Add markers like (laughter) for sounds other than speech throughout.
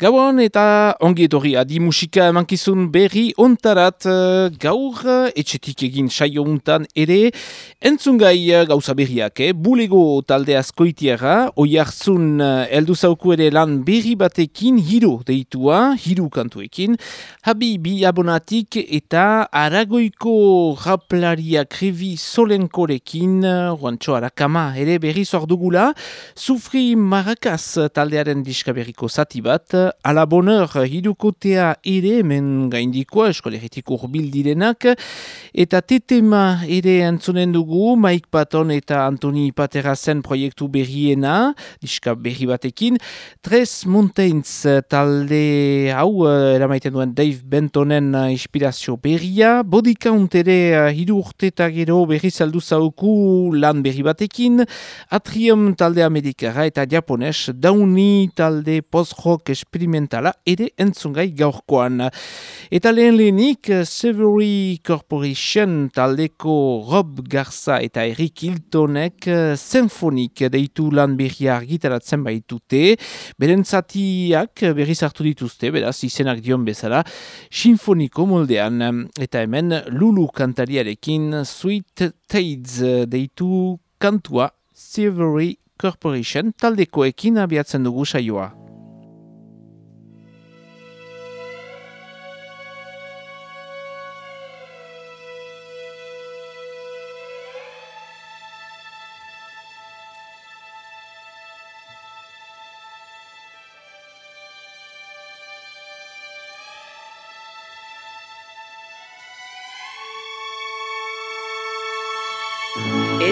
Gabon eta ongi etorri adi musika emankizun berri ontarat eh, gaur eh, etxetik egin saio untan ere entzungai eh, gauza berriak, eh? bulego talde askoitiara, oi hartzun eldu zauku ere lan berri batekin hiru deitua, hiru kantuekin, habi bi abonatik eta aragoiko raplaria krevi solenkorekin, Juancho Arakama ere berri zordugula, sufri marakaz taldearen diskaberiko zati bat, ala bonheur hidukotea ere hemen gaindikoa eskolegitik urbil direnak eta tetema ere antzonen dugu Mike Patton eta Antoni Paterazen proiektu berriena diska berri batekin. Tres Mountains talde hau eramaiten duen Dave Bentonen inspirazio berria. Body Count ere hidu urte eta gero berri saldu zauku lan berri batekin. Atrium talde amerikara eta japones. Downy talde post-rock experimentala ere entzungai gaurkoan. Eta lehen lehenik, Severy Corporation taldeko Rob Garza eta Eric Hiltonek Symphonic deitu lan berria argitaratzen baitute. Beren zatiak berri sartu dituzte, beraz izenak dion bezala, sinfoniko moldean. Eta hemen Lulu kantariarekin Sweet Tades deitu kantua Severy Corporation taldekoekin abiatzen dugu saioa.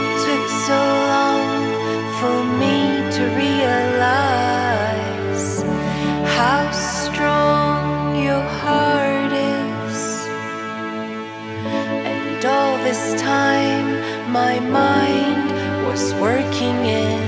It took so long for me to realize how strong your heart is. And all this time, my mind was working in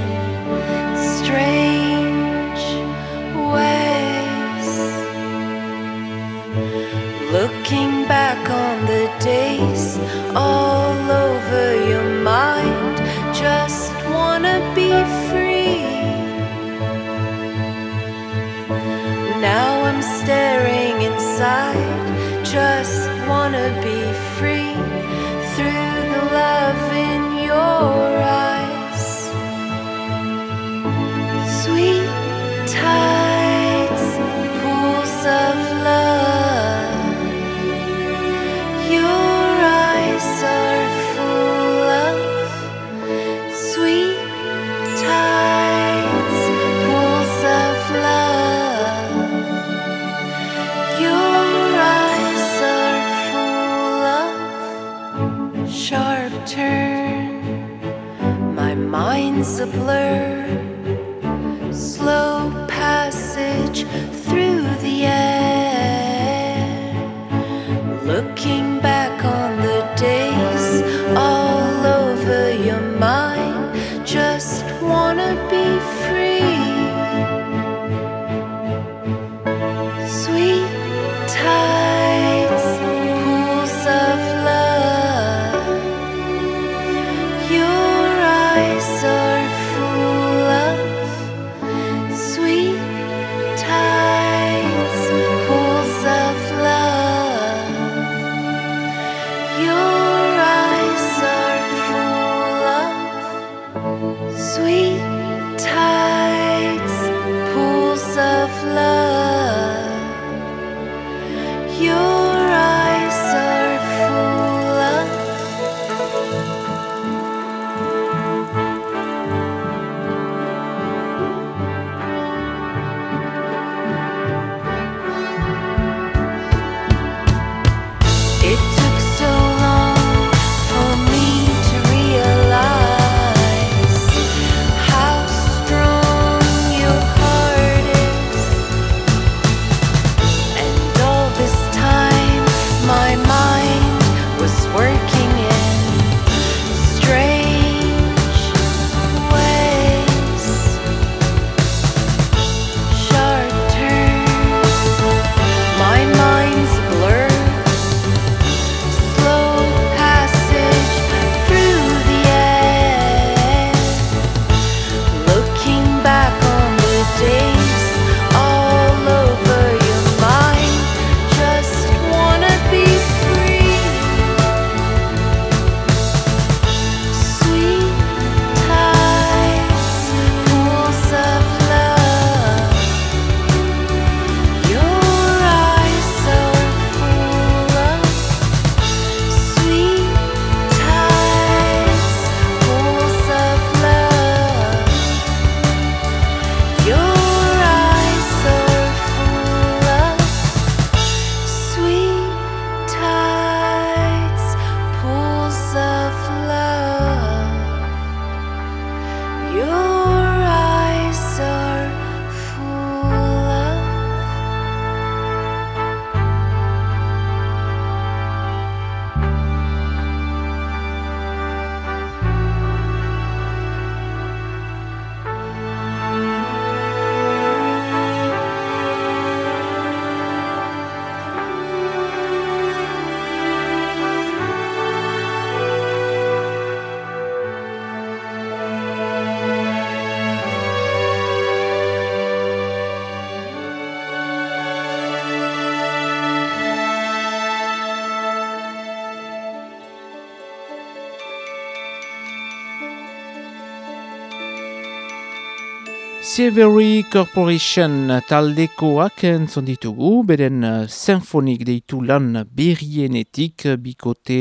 Severy Corporation taldekoak entzon ditugu, beren uh, symfonik deitu lan berrienetik, bikote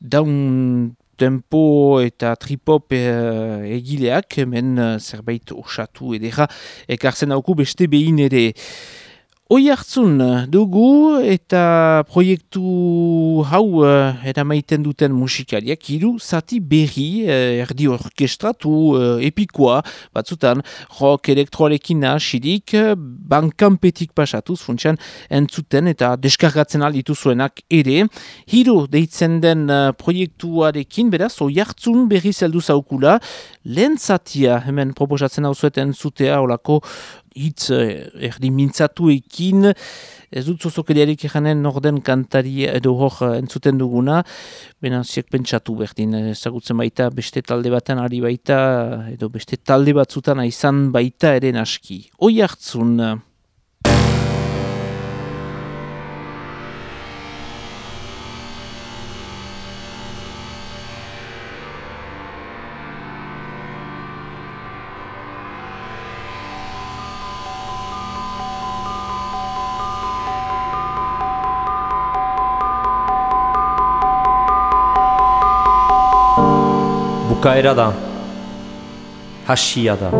daun tempo eta tripop uh, egileak, hemen uh, zerbait osatu edera, ekartzen hauku beste behin ere. Oi hartzun eh, dugu eta proiektu hau uh, eramaiten duten musikariak hiru zati berri uh, erdi orkestratu uh, epikoa batzutan rock elektroarekin nahasirik bankampetik pasatuz funtsian entzuten eta deskargatzen alditu zuenak ere. Hiru deitzen den proiektuarekin beraz oi hartzun berri zeldu zaukula lehen zatia hemen proposatzen hau zueten zutea olako hitz eh, erdi mintzatu ekin, ez dut zozokeriarik ekanen norden kantari edo hor eh, entzuten duguna, bena ziak pentsatu berdin, ezagutzen baita beste talde baten ari baita, edo beste talde batzutan izan baita ere naski. Oi hartzun... bukaera da, hasia da.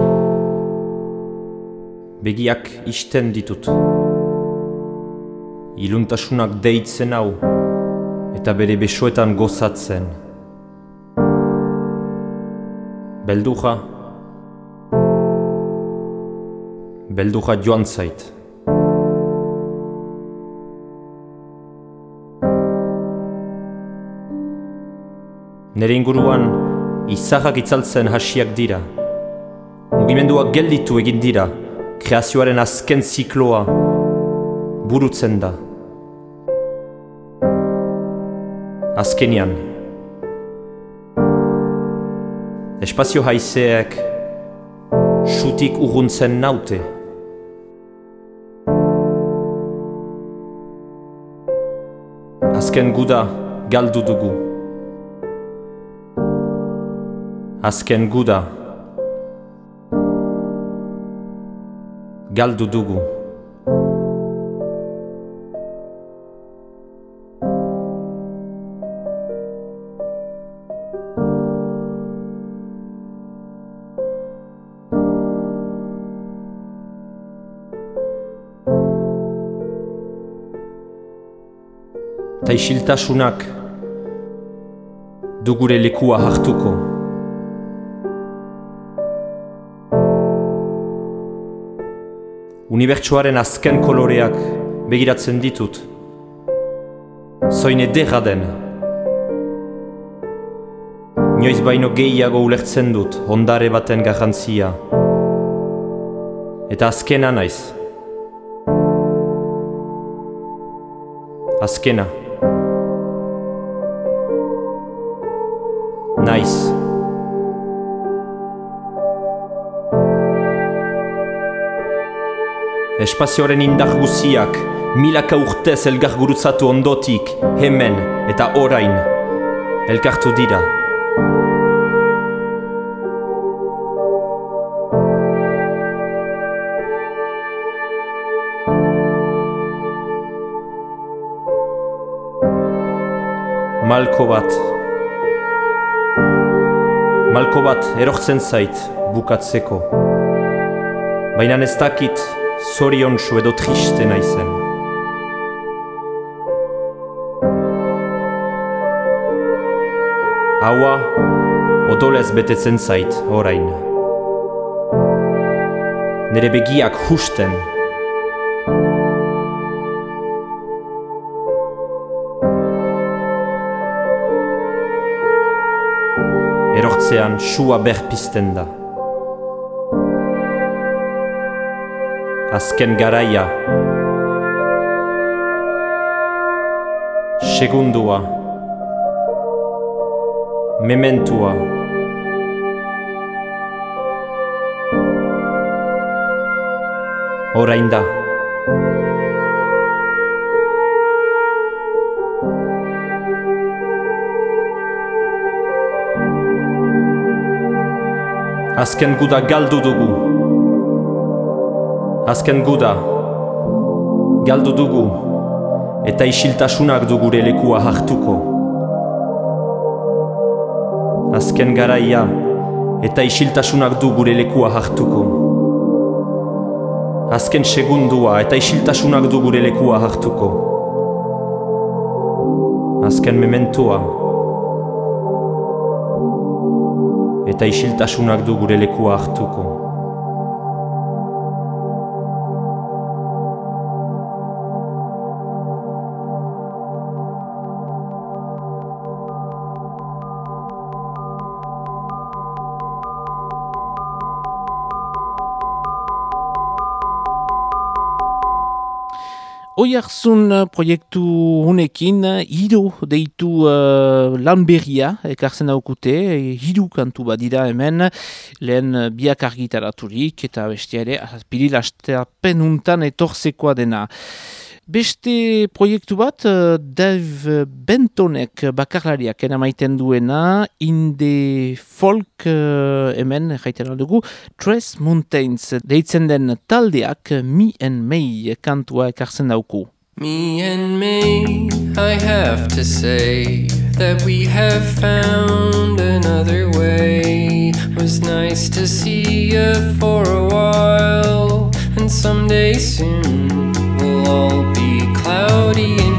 Begiak isten ditut. Iluntasunak deitzen hau, eta bere besoetan gozatzen. Belduja, belduja joan zait. Nere inguruan, izahak itzaltzen hasiak dira. Mugimenduak gelditu egin dira, kreazioaren azken zikloa burutzen da. Azkenian, espazio haizeek sutik urruntzen naute. Azken guda galdu dugu. Azken guda. Galdu dugu. Ta isiltasunak dugure lekua hartuko. Unibertsuaren azken koloreak begiratzen ditut. Zoin edera den. Nioiz baino gehiago ulertzen dut ondare baten garrantzia. Eta azkena naiz. Azkena. Espazioaren indar guziak, milaka urtez elgar gurutzatu ondotik, hemen eta orain, elkartu dira. Malko bat Malko bat erortzen zait bukatzeko Baina ez dakit zorion zu edo triste naizen. Haua, odolez betetzen zait, orain. Nere begiak husten. Erortzean sua berpisten da. Azken garaia. Segundua. Mementua. Orain da. Azken guda galdu dugu Azken guda, galdu dugu, eta isiltasunak du gure lekua hartuko. Azken garaia, eta isiltasunak du gure lekua hartuko. Azken segundua, eta isiltasunak du gure lekua hartuko. Azken mementua, eta isiltasunak du gure lekua hartuko. Oiarzun uh, proiektu honekin, uh, hiru deitu uh, lan berria, ekartzen daukute, hiru kantu badira hemen, lehen biak argitaraturik, eta bestiare, piril penuntan etorzekoa dena. Beste proiektu bat, uh, Dave Bentonek bakarlariak enamaiten duena, inde folk uh, hemen, jaiten aldugu, Tres Mountains, deitzen den taldeak, Me and May kantua ekartzen dauku. Me and May, I have to say that we have found another way. Was nice to see you for a while, and someday soon we'll all cloudy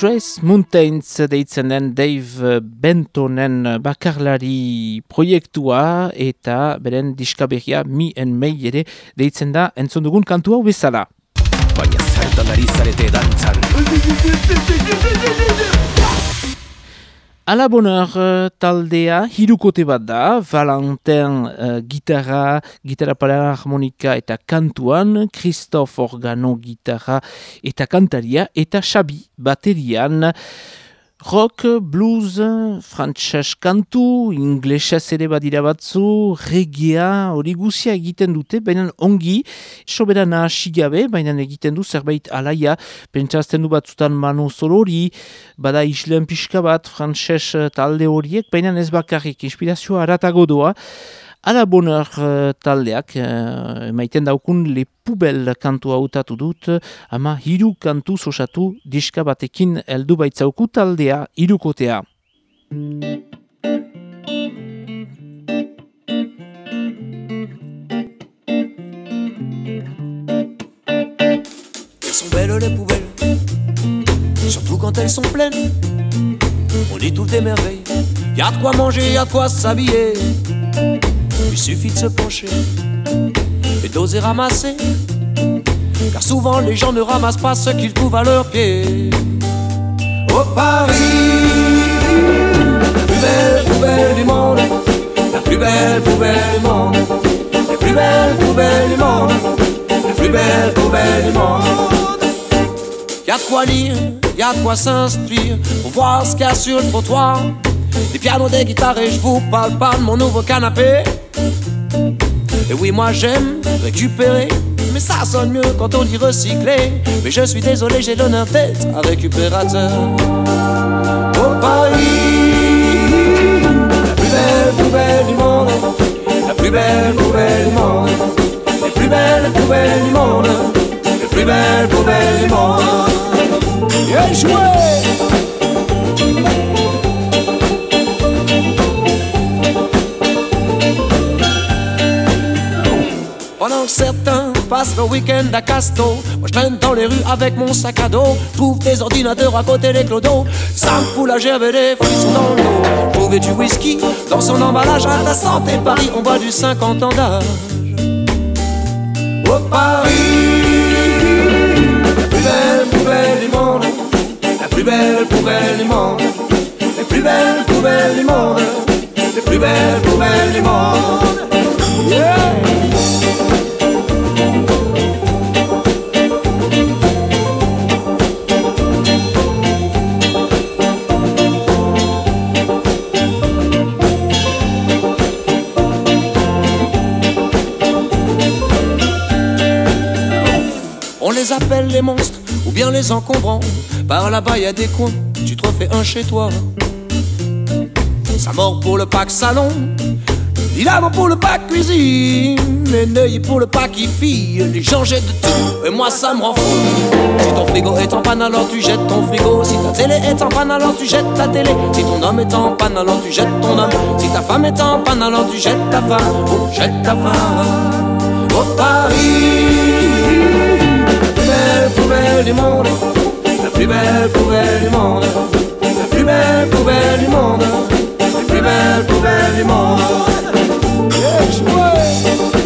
Trace Mountains deitzen den Dave Bentonen bakarlari proiektua eta beren diskaberria Mi and May ere deitzen da entzun dugun kantu hau bezala. Baina zertan ari zarete dantzan. (laughs) Ala Bonheur uh, taldea hirukote bat da, Valentin uh, gitarra, gitarra harmonika eta kantuan, Christophe Organo gitarra eta kantaria, eta Xabi baterian, rock, blues, frantxas kantu, inglesez ere badira batzu, regia, hori guzia egiten dute, baina ongi, soberan hasi gabe, baina egiten du zerbait alaia, pentsazten du batzutan manu hori, bada islen pixka bat, frantxas talde horiek, baina ez bakarrik, inspirazioa aratago doa, Ala boner uh, taldeak, uh, maiten daukun le pubel kantu hautatu dut, ama hiru kantu sosatu diska batekin heldu baitzauku taldea hirukotea. Elles sont belles les poubelles, surtout quand elles sont pleines. On y trouve des merveilles, y a de quoi manger, y a de quoi s'habiller. Il suffit de se pencher et d'oser ramasser car souvent les gens ne ramassent pas ce qu'ils trouvent à leurs pieds. Au Paris, la plus belle poubelle du monde, la plus belle poubelle du monde, la plus belle poubelle du monde, la plus belle poubelle du monde. Y'a de quoi lire, y'a de quoi s'instruire pour voir ce qu'il y a sur le trottoir. Des pianos, des guitares et je vous parle pas de mon nouveau canapé. Et oui, moi j'aime récupérer, mais ça sonne mieux quand on dit recycler. Mais je suis désolé, j'ai l'honneur d'être un récupérateur. Au Paris, la plus belle poubelle du monde, la plus belle poubelle du monde, les plus belles poubelles du monde, les plus belles poubelles du monde. Bien joué! Certains passent leur week-end à Casto, moi je traîne dans les rues avec mon sac à dos. Trouve des ordinateurs à côté des clodos. Ça me fout la gerbe et des frissons dans le dos. Trouver du whisky dans son emballage à la santé Paris, on boit du 50 ans d'âge. Au Paris, la plus belle poubelle du monde, la plus belle poubelle du monde, les plus belles poubelles du monde, les plus belles poubelles du monde. Yeah! Les appelle les monstres ou bien les encombrants. Par là-bas, y a des coins, tu te refais un chez toi. Ça mord pour le pack salon, a pour le pack cuisine, les neuilles pour le pack fille. Les gens jettent de tout, et moi ça me rend fou. Si ton frigo est en panne, alors tu jettes ton frigo. Si ta télé est en panne, alors tu jettes ta télé. Si ton homme est en panne, alors tu jettes ton homme. Si ta femme est en panne, alors tu jettes ta femme. Oh, jette ta femme. Au Paris poubelle du monde, la plus belle poubelle du monde, la plus belle poubelle du monde, la plus belle poubelle du monde. Yeah,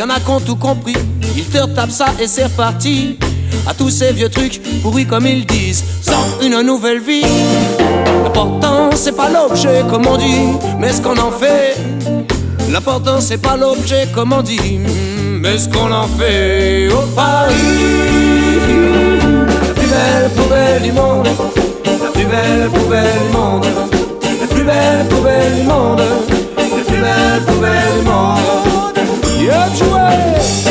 y en a qui ont tout compris. Ils te retapent ça et c'est reparti. À tous ces vieux trucs pourris comme ils disent, sans une nouvelle vie. L'important c'est pas l'objet comme on dit, mais ce qu'on en fait. L'important c'est pas l'objet comme on dit, mais ce qu'on en fait. Au Paris, la plus belle poubelle du monde, la plus belle poubelle du monde, la plus belle poubelle du monde, la plus belle poubelle du monde. E eu de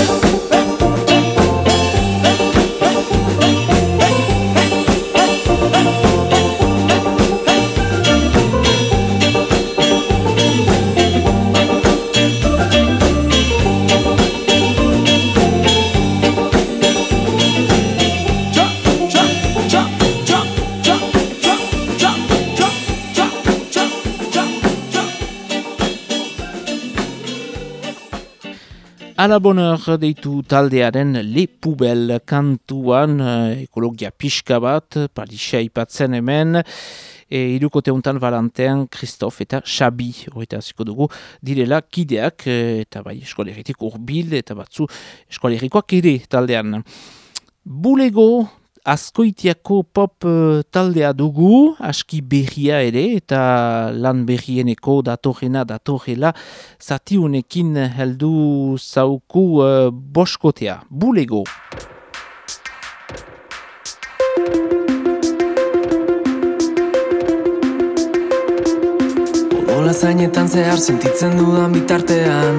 Ala bonheur deitu taldearen Le Poubel kantuan eh, ekologia pixka bat, parisa ipatzen hemen, e, irukote untan valantean Kristof eta Xabi, horreta hasiko dugu, direla kideak, eh, eta bai eskolegitik urbil, eta batzu eskolegikoak ere taldean. Bulego Azkoitiako pop eh, taldea dugu, aski berria ere, eta lan berrieneko datorrena datorrela, zatiunekin heldu zauku uh, boskotea. Bulego. Odola zainetan zehar sentitzen dudan bitartean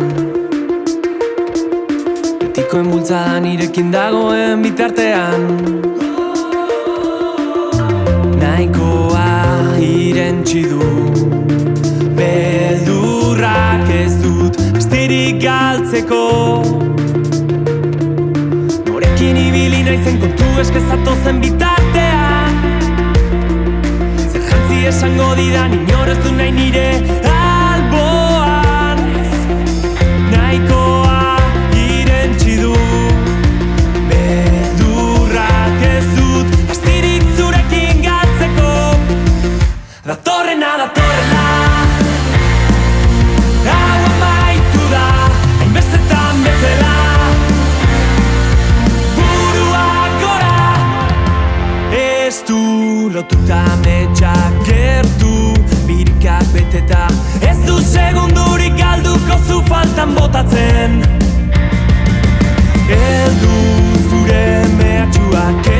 Betikoen bultzadan irekin dagoen bitartean nahikoa irentzi du Beldurrak ez dut astirik galtzeko Norekin ibili naizen kontu eskezatu zen bitartean Zer jantzi esango didan inorez du nahi nire! Datorrena, datorrena Hau amaitu da, hainbestetan bezala Buruak gora Ez du lotuta metxak gertu Birikak beteta Ez du segundurik galduko zu faltan botatzen Eldu zure mehatxuak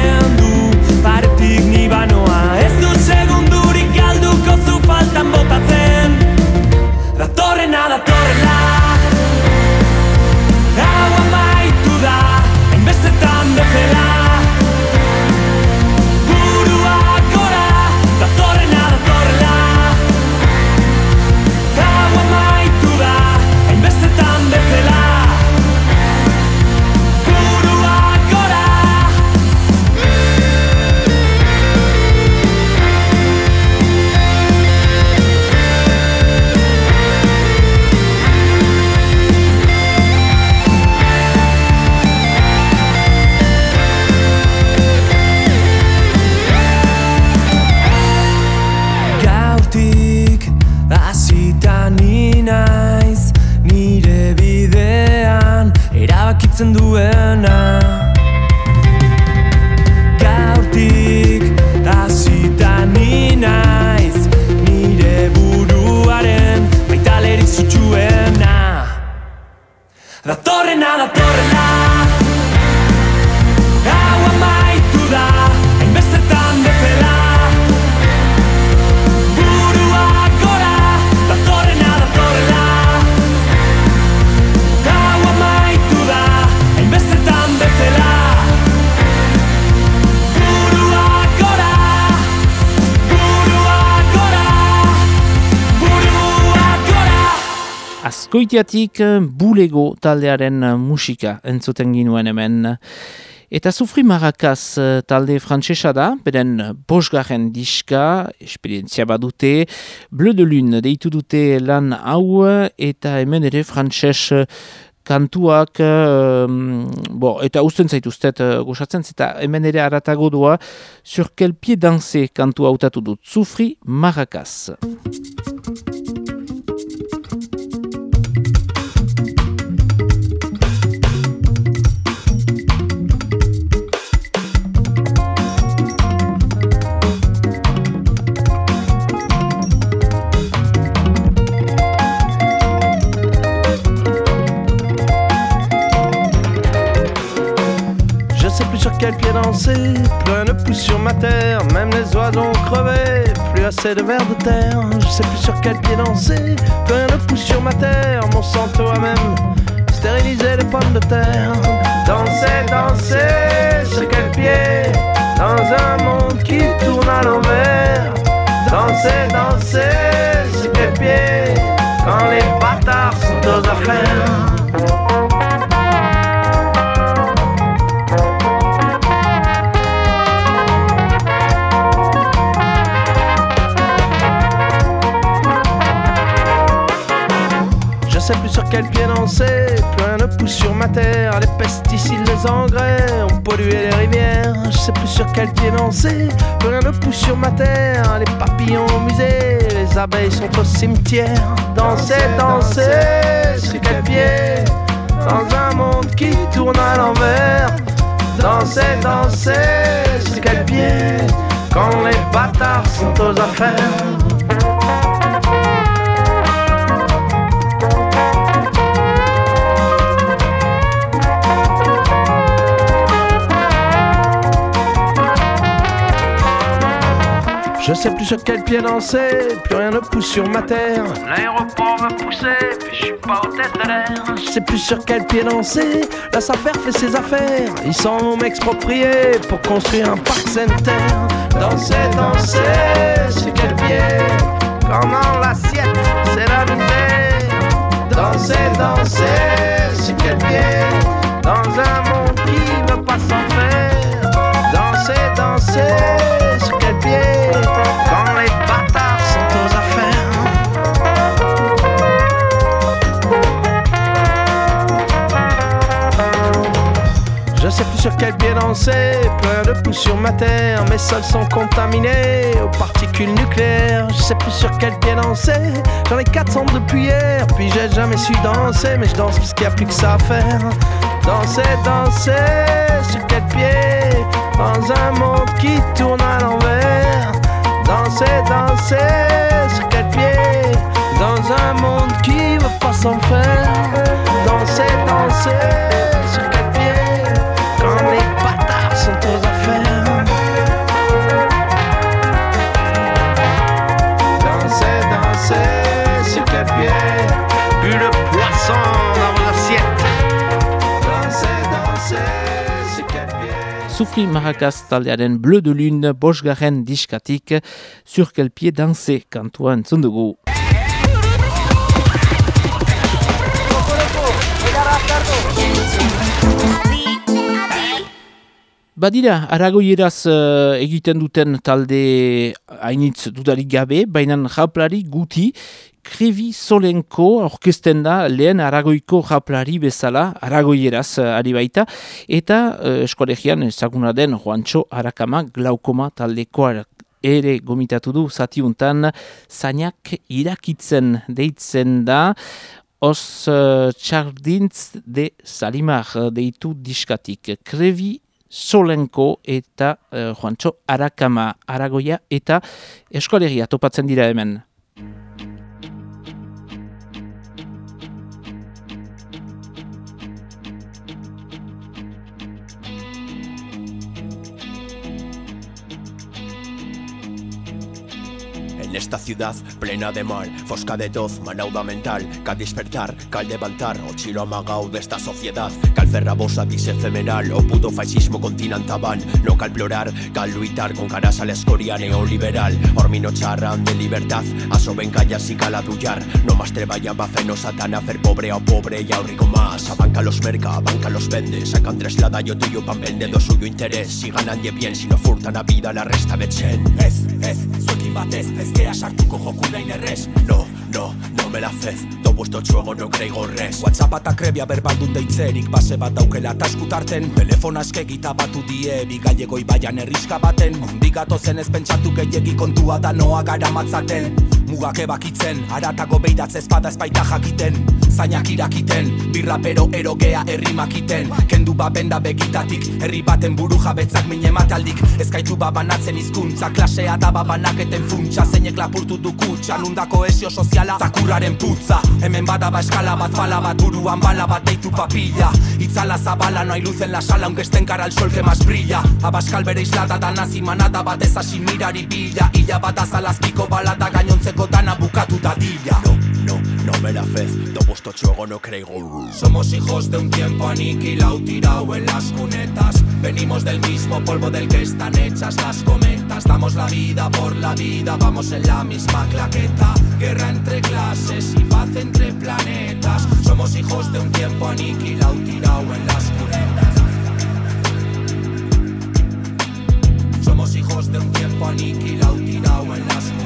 Azkoitiatik eh, bulego taldearen eh, musika entzuten ginuen hemen. Eta Sufri Marakaz eh, talde frantsesa da, beren bosgarren diska, esperientzia badute, Bleu de Lune deitu dute lan hau, eta hemen ere frantses kantuak, um, bo, eta usten zaituztet uh, goxatzen, eta hemen ere aratago doa, Sur quel pied danser kantua hautatu dut, Sufri Marakaz. Sais plus sur quel pied danser, plus rien ne sur ma terre, même les oiseaux ont crevé, plus assez de vers de terre. Je sais plus sur quel pied danser, plus rien ne sur ma terre, mon santo a même stérilisé les pommes de terre. Danser, danser, sur quel pied Dans un monde qui tourne à l'envers. Danser, danser, sur quel pied Quand les quel pied danser, plus rien ne pousse sur ma terre. Les pesticides, les engrais ont pollué les rivières. Je sais plus sur quel pied danser, plus rien ne pousse sur ma terre. Les papillons au musée, les abeilles sont au cimetière. Danser, danser, sur quel pied Dans un monde qui tourne à l'envers. Danser, danser, sur quel pied Quand les bâtards sont aux affaires. Je sais plus sur quel pied danser, plus rien ne pousse sur ma terre. L'aéroport me poussait, puis je suis pas au tête de l'air. Je sais plus sur quel pied danser, la SAFER fait ses affaires. Ils s'en vont m'exproprier pour construire un parc center. Danser, danser, sur quel pied Quand dans l'assiette, c'est la misère. Danser, danser sur quel pied Dans un monde qui veut pas s'en faire Danser, danser sur sur quel pied danser, plein de poux sur ma terre, mes sols sont contaminés aux particules nucléaires. Je sais plus sur quel pied danser, j'en ai 400 depuis hier, puis j'ai jamais su danser, mais je danse parce qu'il n'y a plus que ça à faire. Danser, danser, sur quel pied? Dans un monde qui tourne à l'envers. Danser, danser, sur quel pied Dans un monde qui veut pas s'en faire. Danser, danser, sur quel pied Soufri Maracas taldearen Bleu de Lune bosgarren diskatik Sur quel pied danser kantua entzun dugu. Badira, aragoieraz uh, egiten duten talde hainitz dudarik gabe, baina japlari guti, Krevi Solenko orkesten da lehen aragoiko japlari bezala, aragoieraz uh, ari baita, eta uh, eskolegian ezaguna den Juancho Arakama glaukoma taldekoa ere gomitatu du zatiuntan zainak irakitzen deitzen da, Os uh, txardintz de Salimar uh, deitu diskatik. Krevi Solenko eta uh, Juancho Arakama Aragoia eta eskolegia topatzen dira hemen. Esta ciudad plena de mal, fosca de toz, manauda mental, cal despertar, cal levantar, o chilo amagao desta sociedad, cal ferrabosa dise femenal, o puto fascismo continantaban, no cal plorar, cal luitar con caras a la escoria neoliberal, ormino charran de libertad, aso ben callas y cal adullar, no más treballan va feno satana, fer pobre o pobre y a rico más, abanca los merca, abanca los vende, sacan tres la daño tuyo pan vende do suyo interés, si ganan ye bien, si no furtan a vida la resta de chen. Ez, ez, zuekin batez, ez sartuko joku nahi errez. No, no, no me la fez, do vuestro txuego no kreigo res. WhatsApp eta krebia berbaldun deitzerik base bat daukela eta eskutarten Telefona eskegita batu die. Bigailego ibaian erriska baten. Ondigatu zen ez pentsatu gehiegi kontua da noa gara matzaten Mugak ebakitzen, aratako beidatz ezpada ezpaita jakiten. Zainak irakiten, birrapero erogea errimakiten Kendu babenda begitatik, herri baten buru jabetzak mine mataldik Ezkaitu babanatzen hizkuntza klasea da babanaketen funtsa. Zeinek lapurtu du kutsa, nundako esio soziala Zakurraren putza, hemen badaba eskala bat fala bat buruan bala bat deitu papilla. Itzala zabala, no hay luz en la sala, aunque estén cara al sol que más brilla. Abaskal bere islada da nazi manada bat ez hasi mirari bila. Illa bat azalazkiko balada gainontzeko dana bukatu dadila No, no, no me la fez, do vuestro txuego no kreigo Somos hijos de un tiempo aniquilado, tirado en las cunetas. Venimos del mismo polvo del que están hechas las cometas. Damos la vida por la vida, vamos en la misma claqueta. Guerra entre clases y paz entre planetas. Somos hijos de un tiempo aniquilado, tirado en las cunetas. Somos hijos de un tiempo aniquilado, tirado en las cunetas.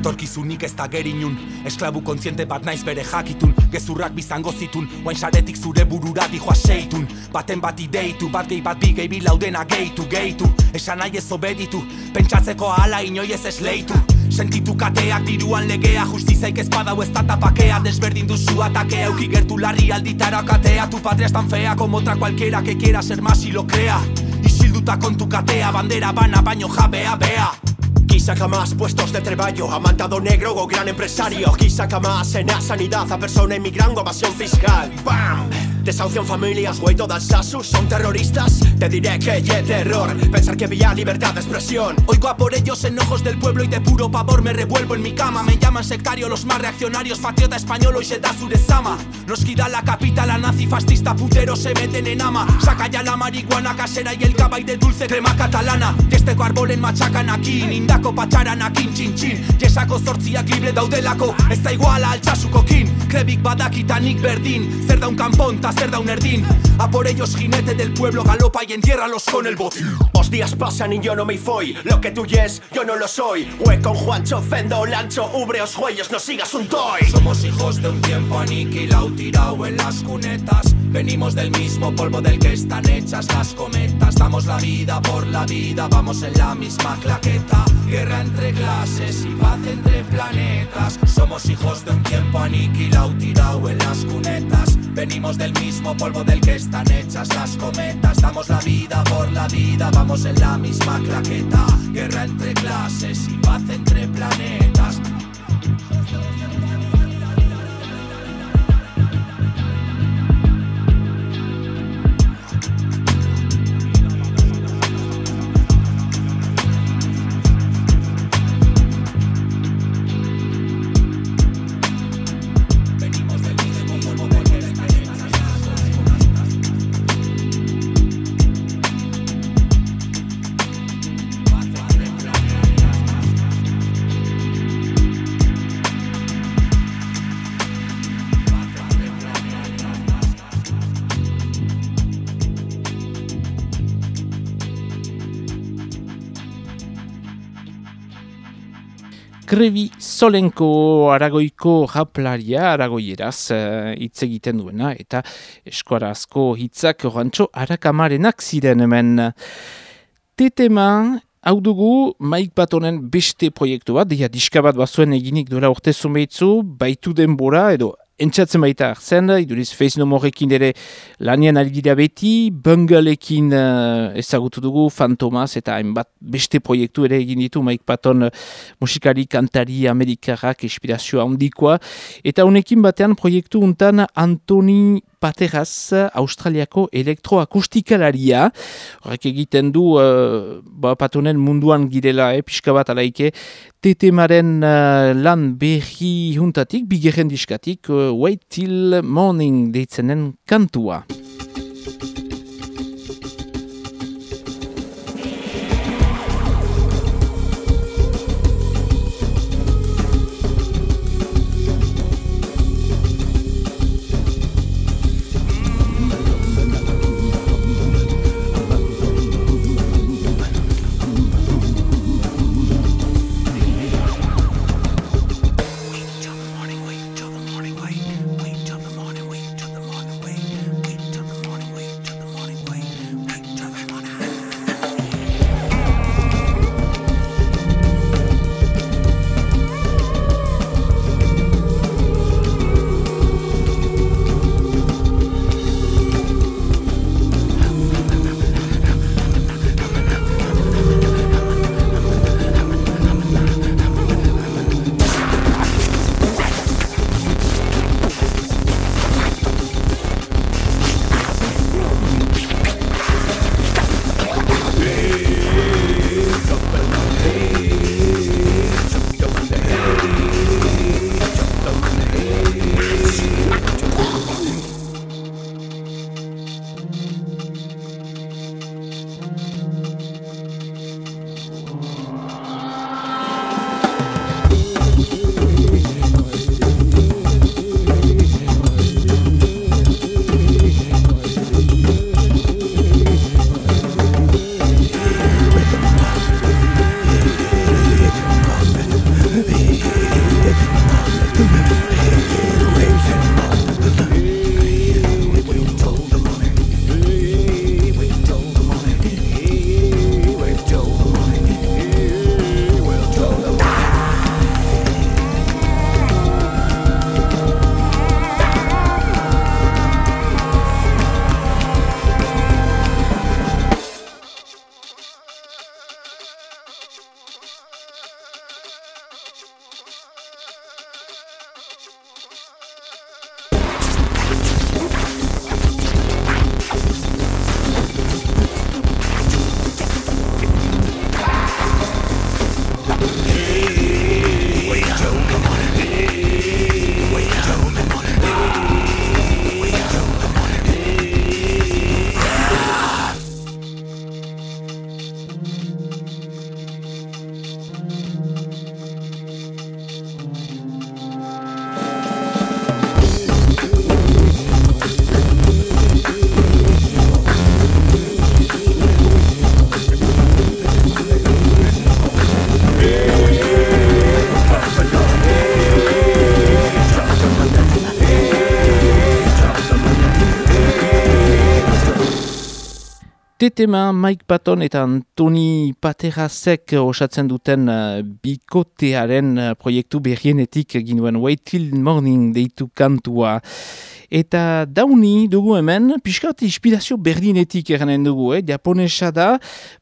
Etorkizunik ez da gerinun Esklabu kontziente bat naiz bere jakitun. Gezurrak bizango zitun. Oain saretik zure burura dijoa seitun Baten bat ideitu Bat gehi bat bi gehi bi laudena gehitu gehitu Esan nahi ez obeditu Pentsatzeko ahala inoi ez esleitu. Sentitu kateak diruan legea Justizaik espadau ez da tapakea. Desberdin duzu atakea Euki gertu larri alditara katea. Tu patria es tan fea como otra cualquiera Que quiera ser más y lo crea. Isilduta kontu katea Bandera bana baino jabea bea Quizá jamás puestos de treballo, amantado negro o gran empresario. Quizá jamás en la sanidad a persona inmigrando evasión fiscal. ¡Bam! Desahucian familias, güey, todas sasus son terroristas Te diré que hay terror Pensar que había libertad de expresión. Oigo a por ellos enojos del pueblo y de puro pavor me revuelvo en mi cama. Me llaman sectario los más reaccionarios, patriota español y se da su desama. Nos gira la capital, la nazi fascista putero se meten en ama. Saca ya la marihuana casera y el cava y de dulce crema catalana. Y este en machacan aquí, indako patxaran akin chin chin Jesako zortziak libre daudelako, ez da iguala altxasukokin Krebik badakitanik berdin, zer da un kampon ta zer da un erdin A por ellos jinete del pueblo galopa y entiérralos con el botín. Os días pasan y yo no me fui, lo que tú yes, yo no lo soy. Hueco, Juancho, Fendo, Lancho, Ubreos, Juellos, no sigas un toy. Somos hijos de un tiempo aniquilado, tirado en las cunetas. Venimos del mismo polvo del que están hechas las cometas. Damos la vida por la vida, vamos en la misma claqueta. Guerra entre clases y paz entre planetas. Somos hijos de un tiempo aniquilado, tirado en las cunetas Venimos del mismo polvo del que están hechas las cometas. Damos la vida por la vida, vamos en la misma claqueta. Guerra entre clases y paz entre planetas Grevi Solenko aragoiko raplaria aragoieraz eh, hitz egiten duena eta eskuarazko hitzak orantxo arakamarenak ziren hemen. Tetema, hau dugu, maik bat honen beste proiektu bat, dia diska bat bazuen eginik dura orte zumeitzu, baitu denbora edo entzatzen baita hartzen, iduriz Face No Morekin ere lanian algira beti, Bungalekin uh, ezagutu dugu, Fantomas eta hainbat beste proiektu ere egin ditu Mike Patton uh, musikari kantari amerikarrak inspirazioa handikoa. Eta honekin batean proiektu untan Antoni Pateraz, Australiako elektroakustikalaria. Horrek egiten du, uh, ba, patonen munduan girela, eh, pixka bat alaike, tetemaren uh, lan berri juntatik, bigerren diskatik, uh, Wait Till Morning deitzenen kantua. Tetema, Mike Patton eta Antoni Paterazek osatzen duten uh, bikotearen uh, proiektu berrienetik ginuen Wait Till Morning deitu kantua. Eta dauni dugu hemen, pixkat inspirazio berdinetik eranen dugu, eh? japonesa da,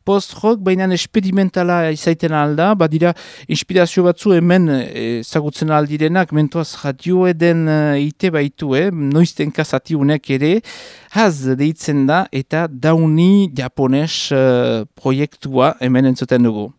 post-rock baina esperimentala izaiten alda, badira inspirazio batzu hemen ezagutzen aldirenak, mentoaz radio eden uh, ite baitu, eh? noizten kasatiunek ere, haz deitzen da, eta dauni japones uh, proiektua hemen entzuten dugu.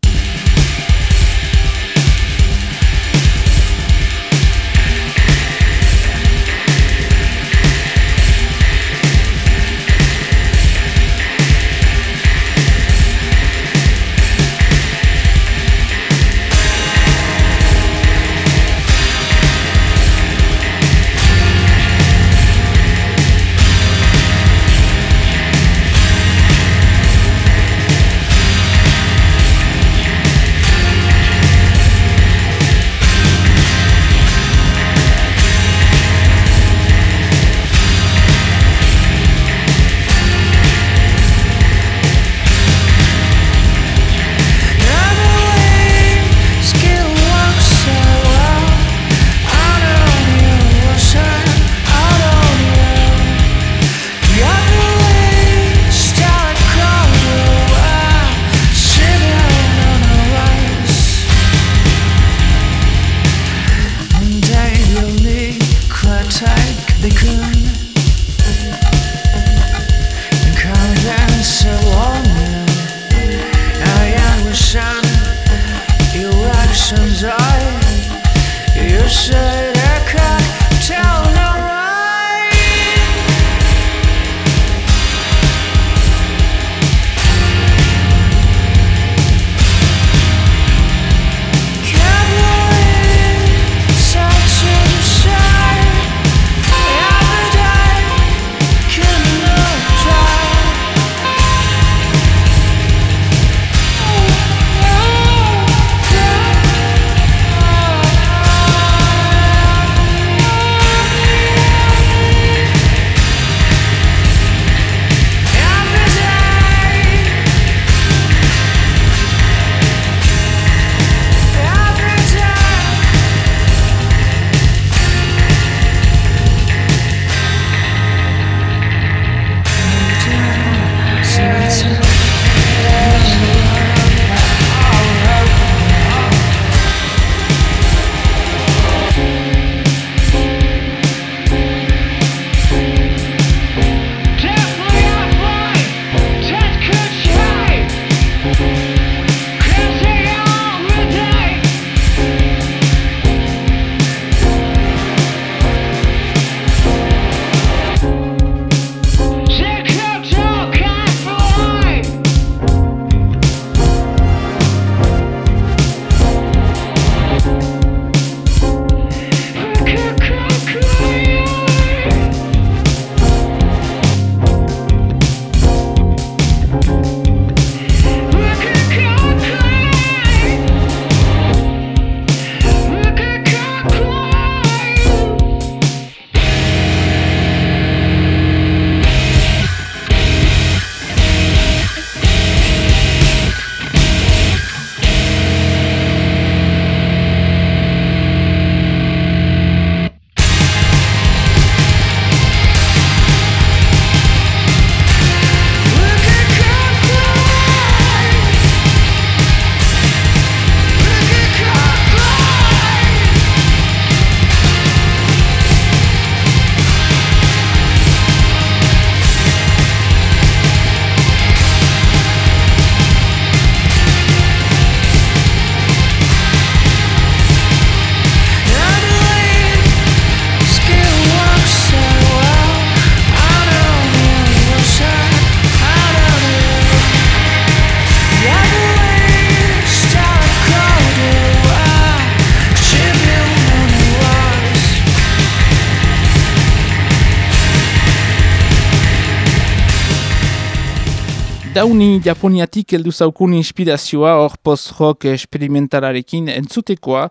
Dauni Japoniatik heldu zaukun inspirazioa hor post-rock esperimentalarekin entzutekoa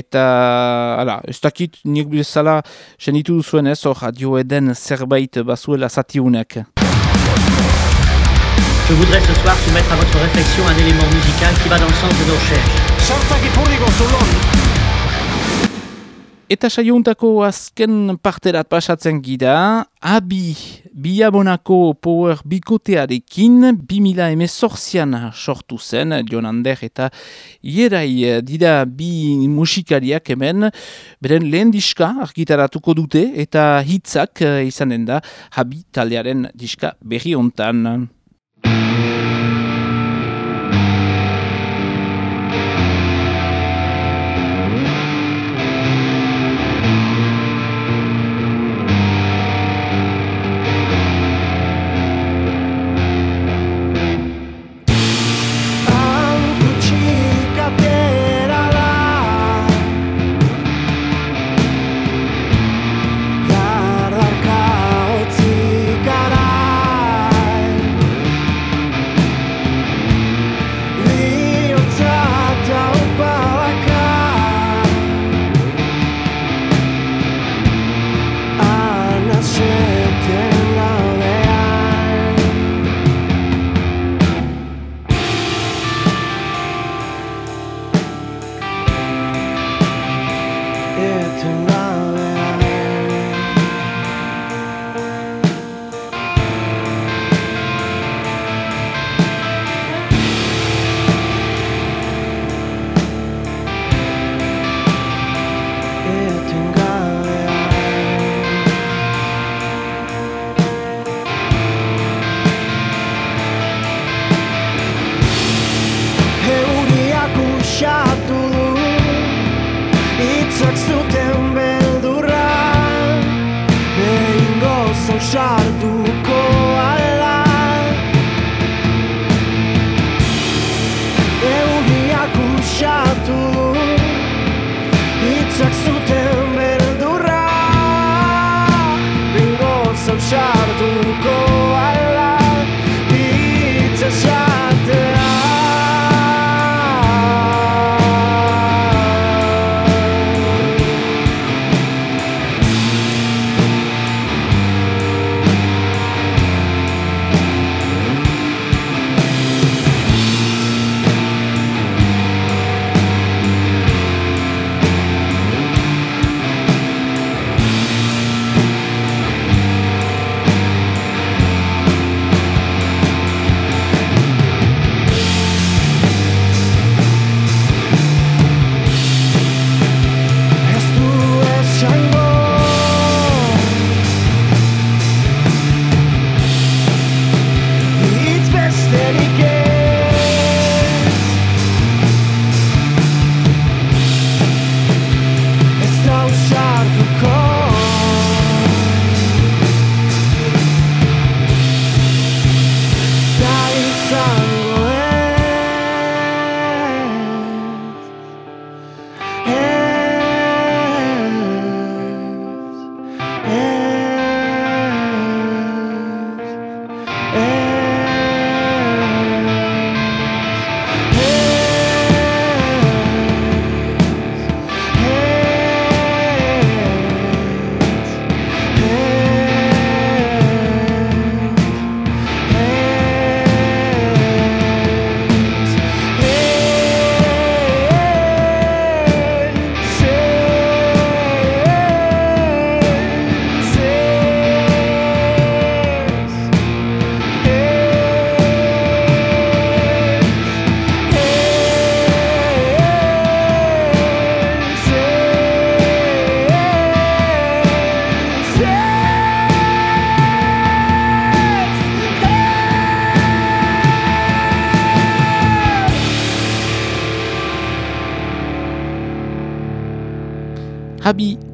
eta ala, ez dakit nik bezala senitu duzuen ez hor radio eden zerbait bazuela zatiunek. Je voudrais ce soir soumettre à votre réflexion un élément musical qui va dans le sens de nos recherches. Eta saiontako azken parterat pasatzen gira, abi biabonako power bikotearekin, bimila emezorzian sortu zen, Jonander eta Ierai dira bi musikariak hemen, beren lehen diska argitaratuko dute, eta hitzak eh, izanen da, habi taldearen diska berri hontan.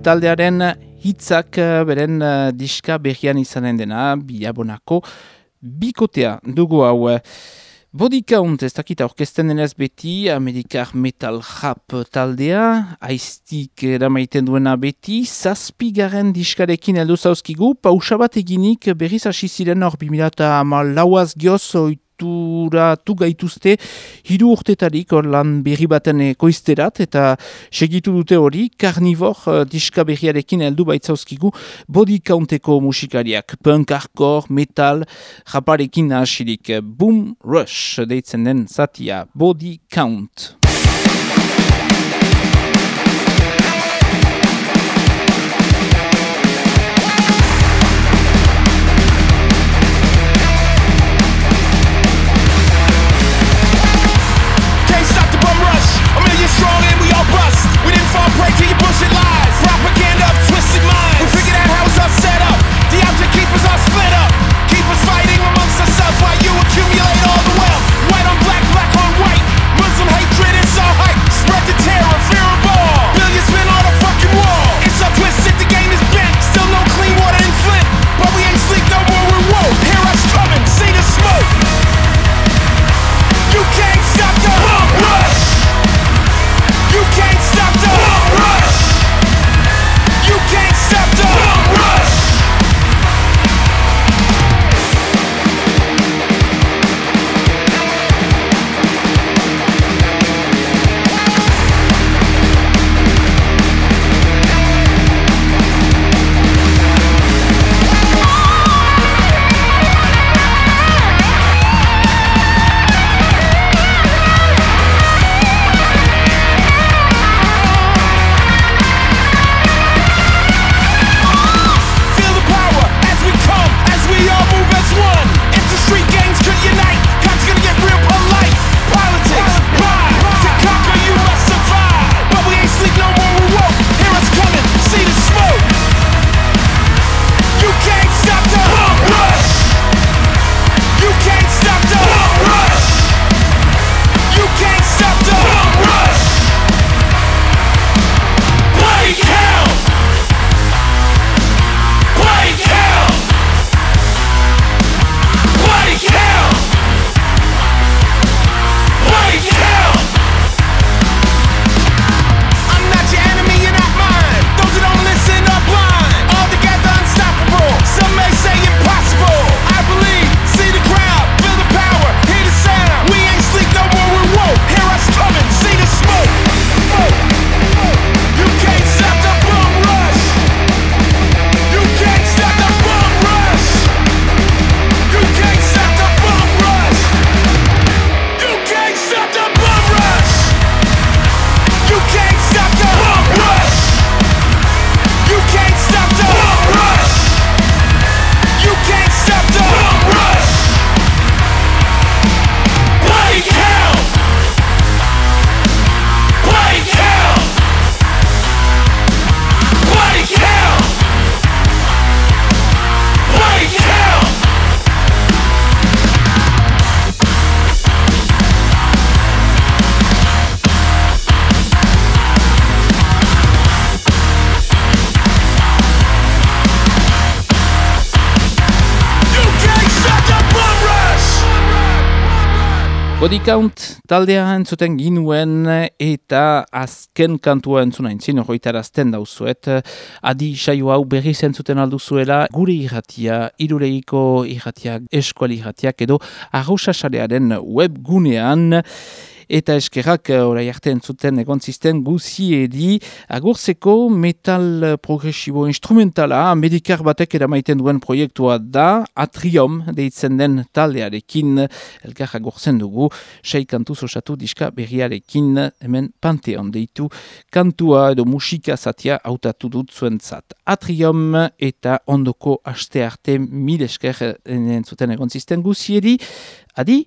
Taldearen hitzak eh, beren uh, diska berrian izanen dena, biabonako bikotea dugu hau. Bodikaunt ez dakita orkesten denez beti, Amerikar Metal Rap taldea, aiztik eramaiten duena beti, zazpigaren diskarekin heldu zauzkigu, pausabat eginik berriz hasi ziren hor 2000 lauaz gioz torturatu gaituzte hiru urtetarik lan berri baten koizterat eta segitu dute hori karnivor uh, diska berriarekin heldu baitzauzkigu body counteko musikariak. Punk, hardcore, metal japarekin nahasirik. Boom rush deitzen den zatia body count Body Count taldea entzuten ginuen eta azken kantua entzuna entzin horretarazten dauzuet. Adi saio hau berri zentzuten alduzuela gure irratia, irureiko irratia, eskuali irratiak edo arrosasarearen webgunean eta eskerrak eh, orai arte entzuten egon zisten guziedi. Agurtzeko metal progresibo instrumentala medikar batek eramaiten duen proiektua da atriom deitzen den taldearekin. Elkar agurtzen dugu sei kantu osatu diska berriarekin hemen panteon deitu kantua edo musika zatia hautatu dut zuen zat atriom eta ondoko aste arte mil esker entzuten egon zisten guziedi. Adi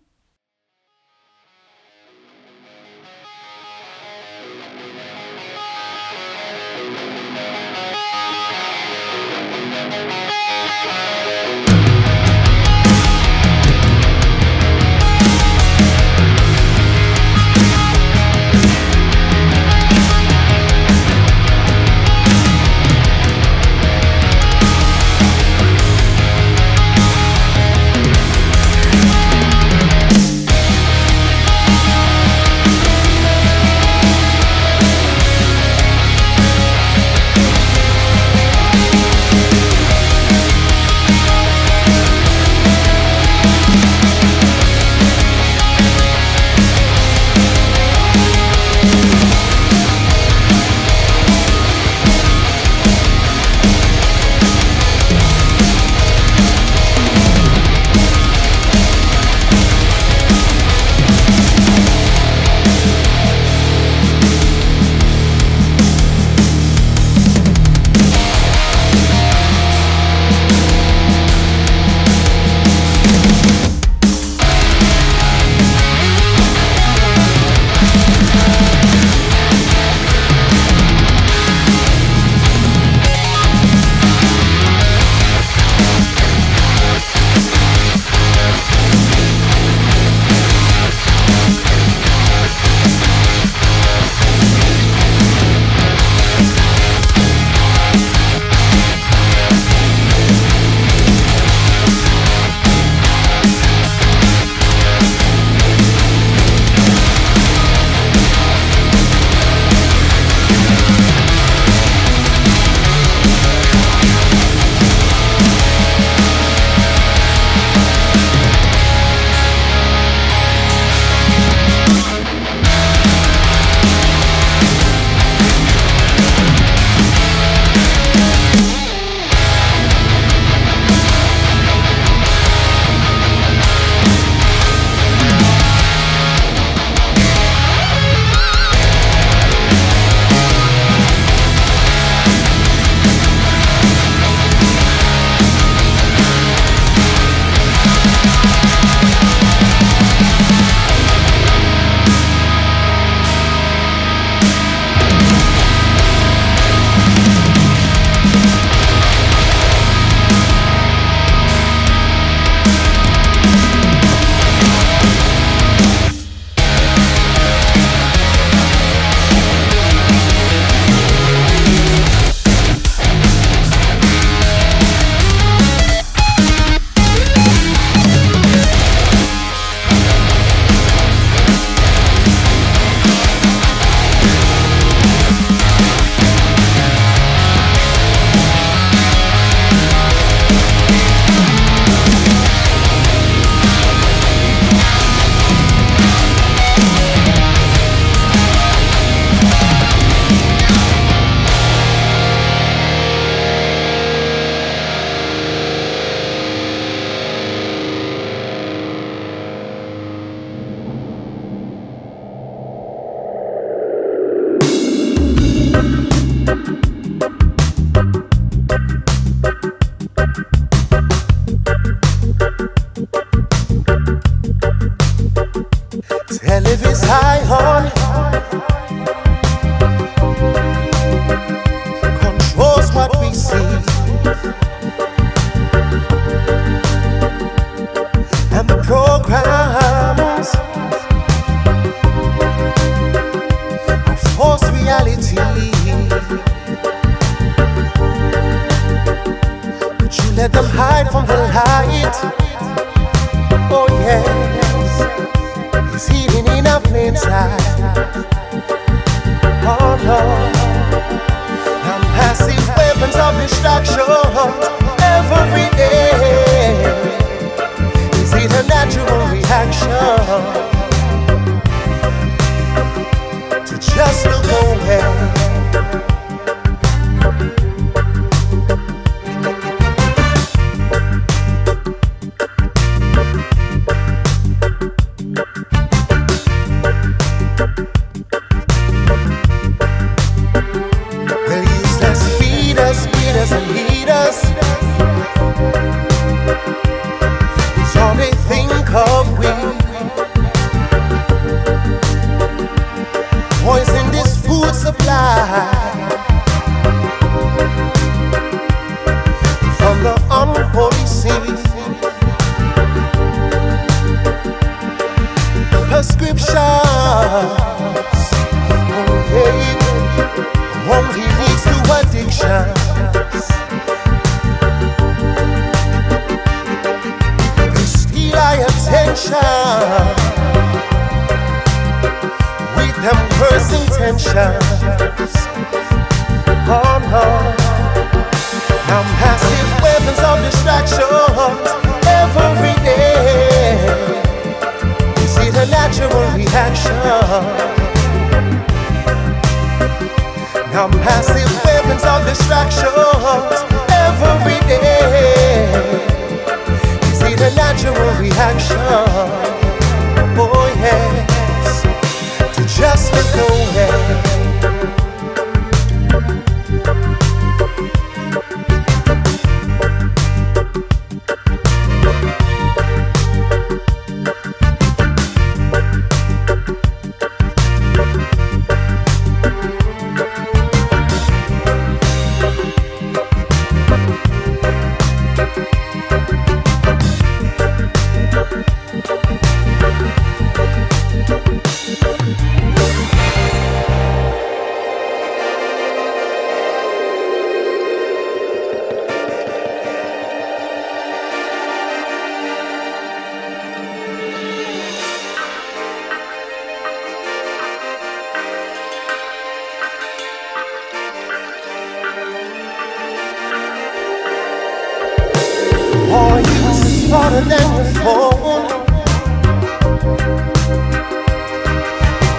You smarter than your phone?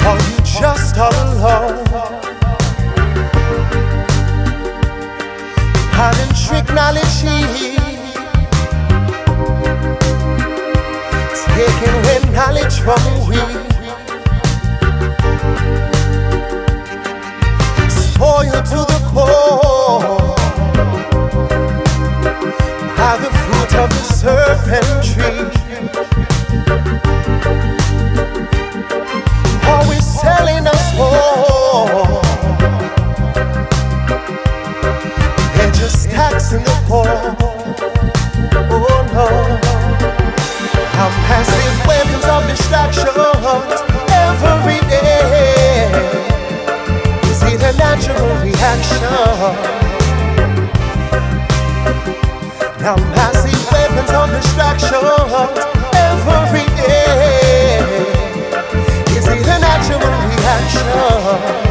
Are you just alone? Hiding knowledge Taking away knowledge from to the core by the fruit of the serpent tree. Always selling us more. They're just taxing the poor. Oh no. Now passive weapons of distraction every day. Is it a natural reaction? Now weapons of destruction every day. Is it a natural reaction?